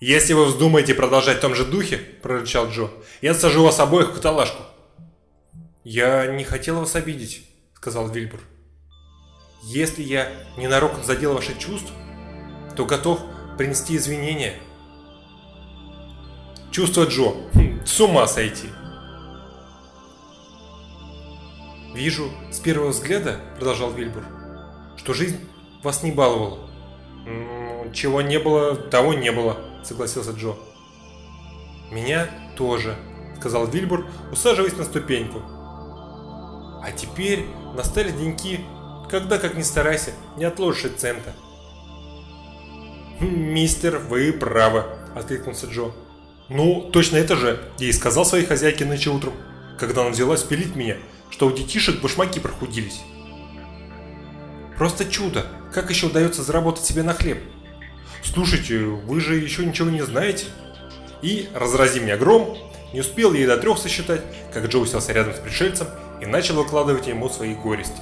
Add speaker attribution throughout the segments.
Speaker 1: «Если вы вздумаете продолжать в том же духе, – прорычал Джо, – я сажу вас обоих в каталажку».
Speaker 2: «Я не хотел вас обидеть», – сказал Вильбур. «Если я ненароком задел ваши чувства, то готов принести извинения».
Speaker 1: «Чувство Джо, с ума сойти!»
Speaker 2: «Вижу с первого взгляда, – продолжал Вильбур, – что жизнь вас не баловала».
Speaker 1: «Чего не было, того не было», – согласился Джо.
Speaker 2: «Меня тоже», – сказал Вильбур, усаживаясь на ступеньку. «А теперь настали деньки, когда, как ни старайся, не отложишь цента».
Speaker 1: «Мистер, вы правы», – откликнулся Джо. «Ну, точно это же я и сказал своей хозяйке нынче утром, когда она взялась пилить меня, что у детишек башмаки прохудились».
Speaker 2: «Просто чудо! Как еще удается заработать себе на хлеб?»
Speaker 1: «Слушайте, вы же еще ничего не знаете?» И, разрази меня гром, не успел ей до трех сосчитать, как Джо уселся рядом с пришельцем и начал выкладывать ему свои горести.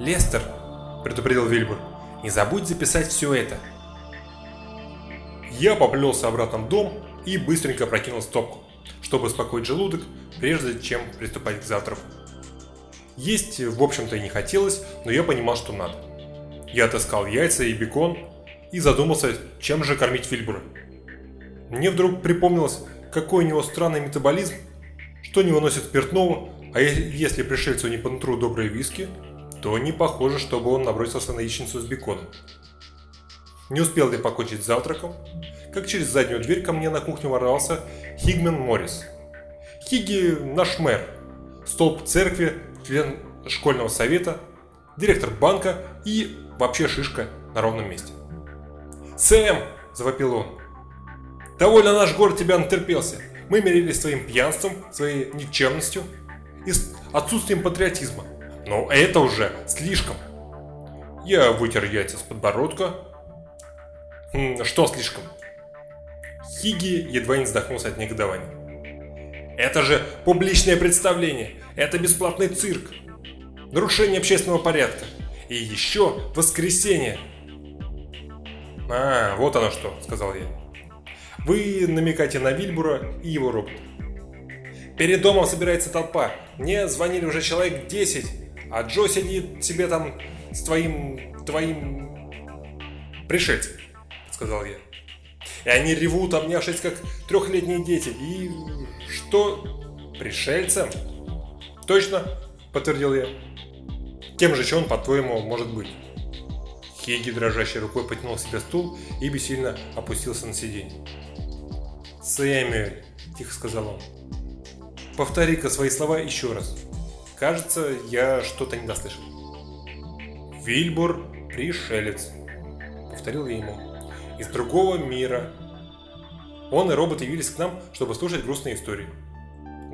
Speaker 2: «Лестер», – предупредил Вильбур, – «не забудь записать все это».
Speaker 1: Я поплелся обратно в дом и быстренько прокинул стопку, чтобы успокоить желудок, прежде чем приступать к завтраку. Есть, в общем-то, и не хотелось, но я понимал, что надо. Я отыскал яйца и бекон и задумался, чем же кормить Фильбура. Мне вдруг припомнилось, какой у него странный метаболизм, что не выносит спиртного, а если пришельцу не по нутру добрые виски, то не похоже, чтобы он набросился на яичницу с беконом. Не успел я покончить завтраком, как через заднюю дверь ко мне на кухню ворвался Хигмен Моррис. Хиги – наш мэр, столб церкви, член школьного совета, директор банка и вообще шишка на ровном месте. «Сэм!» – завопил он. «Довольно наш город тебя натерпелся. Мы мирились с твоим пьянством, своей никчемностью и отсутствием патриотизма. Но это уже слишком». Я вытер яйца с подбородка. «Что слишком?» Хиги едва не вздохнулся от негодования. «Это же публичное представление! Это бесплатный цирк! Нарушение общественного порядка! И еще воскресенье!» «А, вот оно что», — сказал я. «Вы намекаете на Вильбура и его робот. Перед домом собирается толпа. Мне звонили уже человек 10, а Джо сидит себе там с твоим... твоим... пришельцем», — сказал я. И они ревут, обнявшись, как трехлетние дети. И что? Пришельцем? Точно, подтвердил я. Кем же еще он, по-твоему, может быть? Хейги дрожащей рукой потянул себе стул и бессильно опустился на сиденье. «Сэмюэль», – тихо сказал он, – «повтори-ка свои слова еще раз. Кажется, я что-то не дослышал». «Вильбур – пришелец», – повторил я ему, – «из другого мира». Он и робот явились к нам, чтобы слушать грустные истории.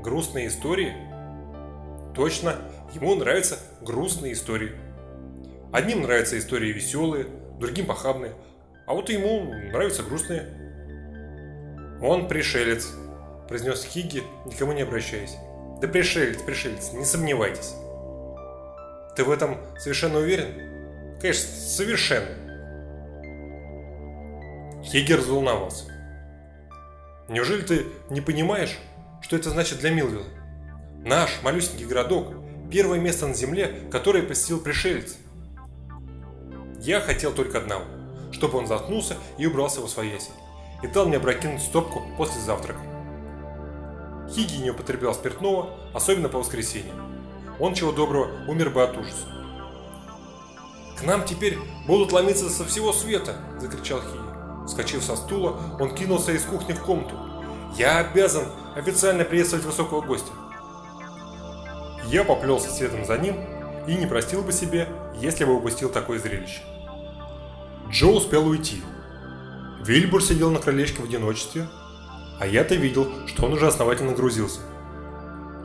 Speaker 1: Грустные истории? Точно, ему нравятся грустные истории. Одним нравятся истории веселые, другим похабные, а вот ему нравятся грустные. «Он пришелец», – произнес Хиги, никому не обращаясь. «Да пришелец, пришелец, не сомневайтесь». «Ты в этом совершенно уверен?» «Конечно, совершенно». Хиги разволновался. «Неужели ты не понимаешь, что это значит для Милвилла? Наш малюсенький городок – первое место на земле, которое посетил пришелец – я хотел только одного, чтобы он заткнулся и убрался во свояси, и дал мне опрокинуть стопку после завтрака. Хиги не употреблял спиртного, особенно по воскресеньям. Он чего доброго умер бы от ужаса. «К нам теперь будут ломиться со всего света!» – закричал Хиги. Скочив со стула, он кинулся из кухни в комнату. «Я обязан официально приветствовать высокого гостя!» Я поплелся следом за ним и не простил бы себе, если бы упустил такое зрелище. Джо успел уйти. Вильбур сидел на крылечке в одиночестве, а я-то видел, что он уже основательно грузился.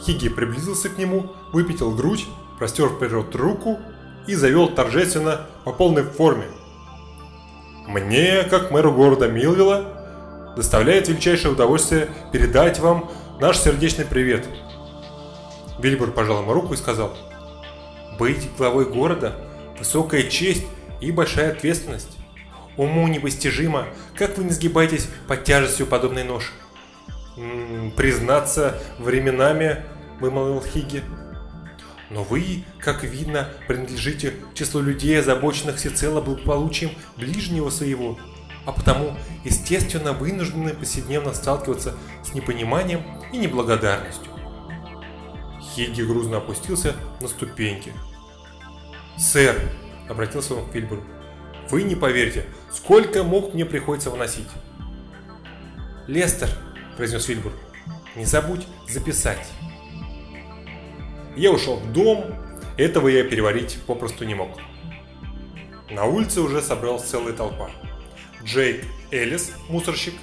Speaker 1: Хиги приблизился к нему, выпятил грудь, простер вперед руку и завел торжественно по полной форме. «Мне, как мэру города Милвилла, доставляет величайшее удовольствие передать вам наш сердечный привет». Вильбур пожал ему руку и сказал, «Быть главой города – высокая честь и большая ответственность.
Speaker 2: Уму непостижимо, как вы не сгибаетесь под тяжестью подобной ноши.
Speaker 1: «М -м, «Признаться, временами», — вымолвил Хиги.
Speaker 2: «Но вы, как видно, принадлежите к числу людей, озабоченных всецело благополучием ближнего своего, а потому, естественно, вынуждены повседневно сталкиваться с непониманием и неблагодарностью».
Speaker 1: Хиги грузно опустился на ступеньки.
Speaker 2: «Сэр», — обратился он к Фильберу, — «вы не поверите, сколько мук мне приходится выносить». «Лестер», – произнес Вильбур. «Не забудь записать».
Speaker 1: Я ушел в дом, этого я переварить попросту не мог. На улице уже собралась целая толпа. Джейк Эллис, мусорщик,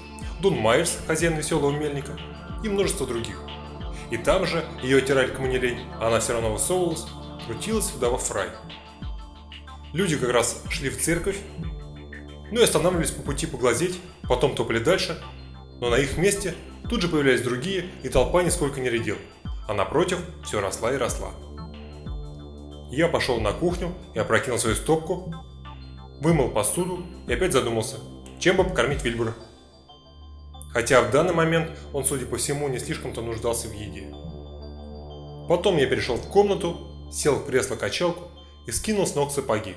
Speaker 1: Дун Майерс, хозяин веселого мельника и множество других. И там же, ее оттирали кому лень, она все равно высовывалась, крутилась вдова Фрай. Люди как раз шли в церковь, ну и останавливались по пути поглазеть, потом топали дальше, но на их месте тут же появлялись другие, и толпа нисколько не редела, а напротив все росла и росла. Я пошел на кухню и опрокинул свою стопку, вымыл посуду и опять задумался, чем бы покормить Вильбура. Хотя в данный момент он, судя по всему, не слишком-то нуждался в еде. Потом я перешел в комнату, сел в кресло-качалку и скинул с ног сапоги.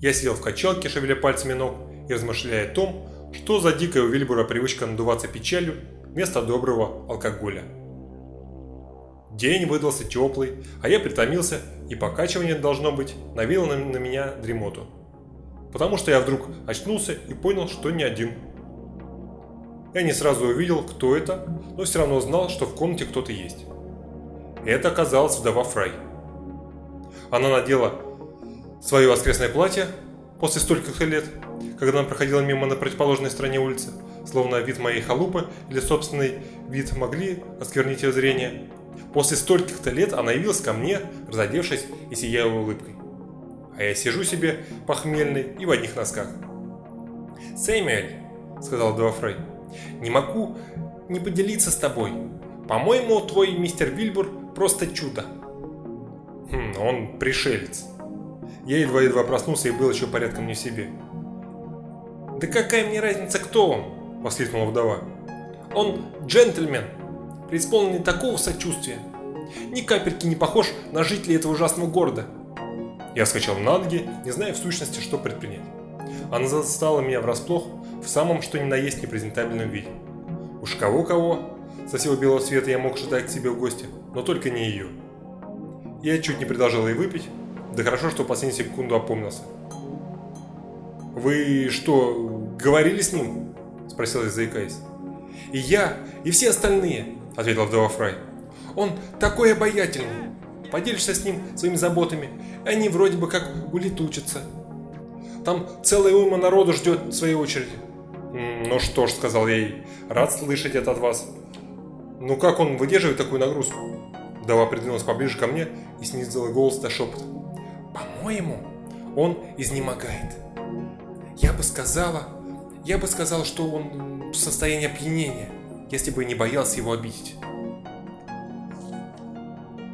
Speaker 1: Я сидел в качалке, шевеля пальцами ног и размышляя о том, что за дикая у Вильбура привычка надуваться печалью вместо доброго алкоголя. День выдался теплый, а я притомился, и покачивание, должно быть, навело на, меня дремоту. Потому что я вдруг очнулся и понял, что не один. Я не сразу увидел, кто это, но все равно знал, что в комнате кто-то есть. Это оказалась вдова Фрай. Она надела свое воскресное платье после стольких лет когда она проходила мимо на противоположной стороне улицы, словно вид моей халупы или собственный вид могли осквернить ее зрение. После стольких-то лет она явилась ко мне, разодевшись и сияя улыбкой. А я сижу себе похмельный и в одних носках.
Speaker 2: «Сэмюэль», — сказал Дуафрей, — «не могу не поделиться с тобой. По-моему, твой мистер Вильбур просто чудо».
Speaker 1: Хм, он пришелец. Я едва-едва проснулся и был еще порядком не в себе.
Speaker 2: «Да какая мне разница, кто он?» – воскликнула вдова. «Он джентльмен, преисполненный такого сочувствия. Ни капельки не похож на жителей этого ужасного города».
Speaker 1: Я скачал на ноги, не зная в сущности, что предпринять. Она застала меня врасплох в самом что ни на есть непрезентабельном виде. Уж кого-кого, со всего белого света я мог ожидать к себе в гости, но только не ее. Я чуть не предложил ей выпить, да хорошо, что в последнюю секунду опомнился. «Вы что, говорили с ним?» – спросил я, заикаясь.
Speaker 2: «И я, и все остальные», – ответил вдова Фрай. «Он такой обаятельный. Поделишься с ним своими заботами, и они вроде бы как улетучатся. Там целая уйма народу ждет своей очереди».
Speaker 1: «Ну что ж», – сказал я ей, – «рад слышать это от вас». «Ну как он выдерживает такую нагрузку?» Вдова придвинулась поближе ко мне и снизила голос до шепота.
Speaker 2: «По-моему, он изнемогает». Я бы сказала, я бы сказала, что он в состоянии опьянения, если бы не боялся его обидеть.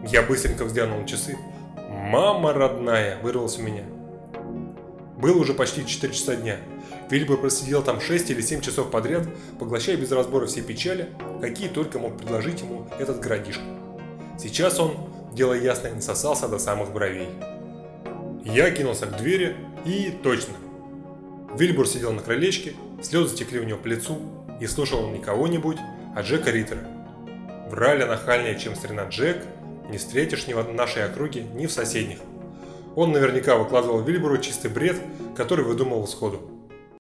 Speaker 1: Я быстренько взглянул на часы. «Мама родная!» – вырвалась у меня. Было уже почти 4 часа дня. Вильбур просидел там 6 или 7 часов подряд, поглощая без разбора все печали, какие только мог предложить ему этот городишко. Сейчас он, дело ясное, насосался до самых бровей. Я кинулся к двери и точно, Вильбур сидел на крылечке, слезы текли у него по лицу и слушал не кого-нибудь, а Джека Риттера. Врали нахальнее, чем старина Джек, не встретишь ни в нашей округе, ни в соседних. Он наверняка выкладывал Вильбуру чистый бред, который выдумывал сходу.